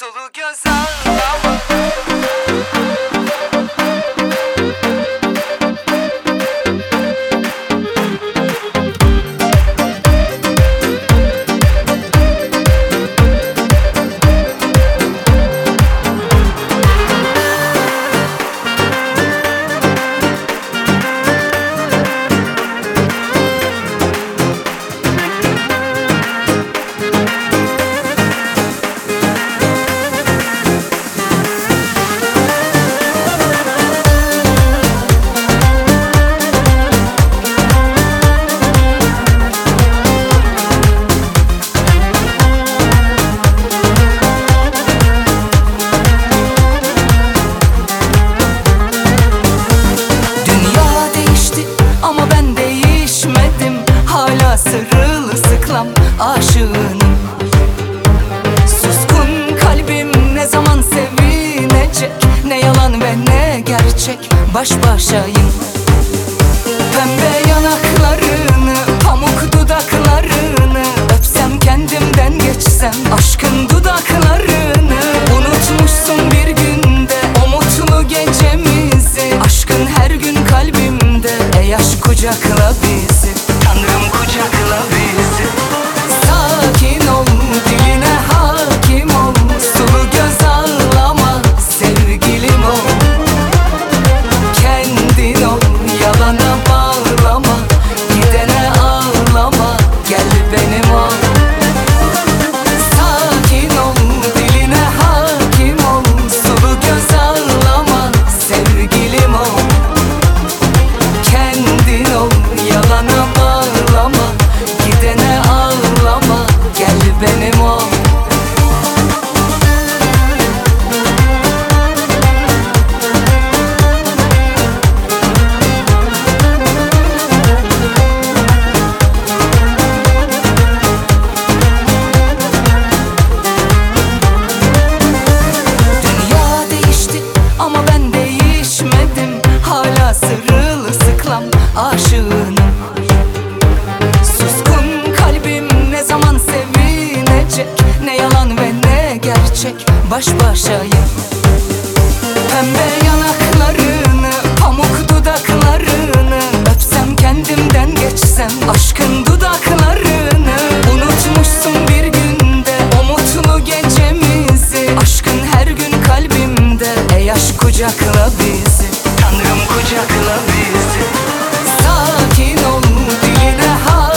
Sulu göz ağlama baş başayım. Pembe yanaklarını, pamuk dudaklarını Öpsem kendimden geçsem aşkın dudaklarını. Unutmuşsun bir günde o mutlu gecemizi Aşkın her gün kalbimde. Ey aşk kucakla bizi ama ben değişmedim. Hala sırılsıklam aşığınım Suskun kalbim ne zaman sevinecek? Ne yalan ve ne gerçek? Baş başayım. Pembe yanaklarını, pamuk dudaklarını Öpsem kendimden geçsem dudaklarını kucakla bizi. Tanrım kucakla bizi. Sakin ol diline hakim